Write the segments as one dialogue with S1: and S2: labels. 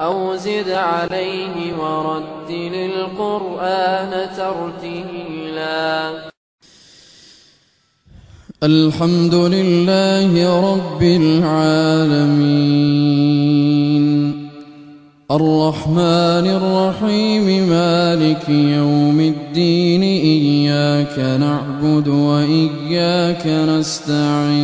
S1: أو زد عليه ورتل القرآن ترتيلا.
S2: الحمد لله رب العالمين. الرحمن الرحيم مالك يوم الدين إياك نعبد وإياك نستعين.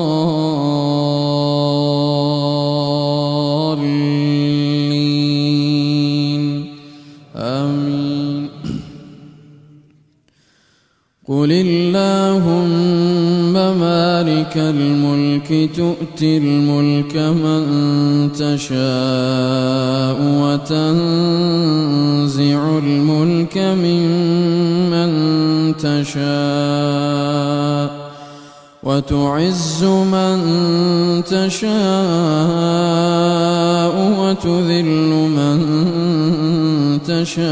S2: الملك تؤتي الملك من تشاء وتنزع الملك ممن تشاء وتعز من تشاء وتذل من تشاء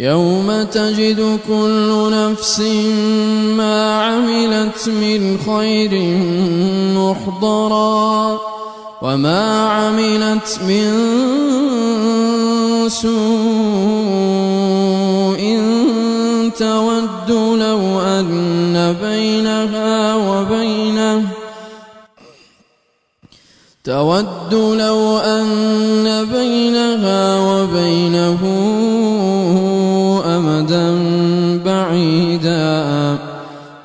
S2: يوم تجد كل نفس ما عملت من خير محضرا وما عملت من سوء تود لو أن بينها وبينه تود لو أن بينها وبينه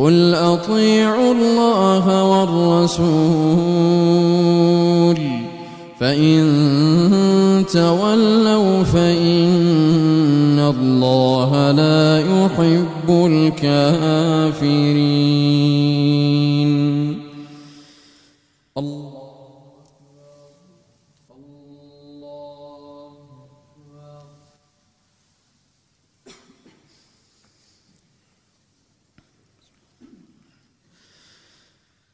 S2: قل أطيعوا الله والرسول فإن تولوا فإن الله لا يحب الكافرين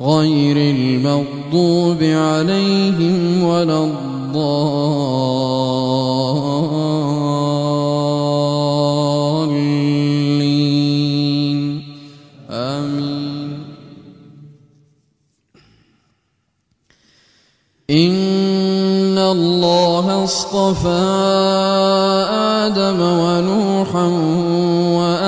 S2: غير المغضوب عليهم ولا الضالين. آمين. إن الله اصطفى آدم ونوحا وآل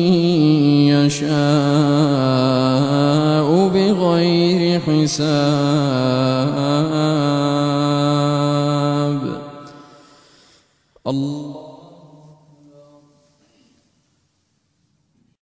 S2: يشاء بغير حساب. الله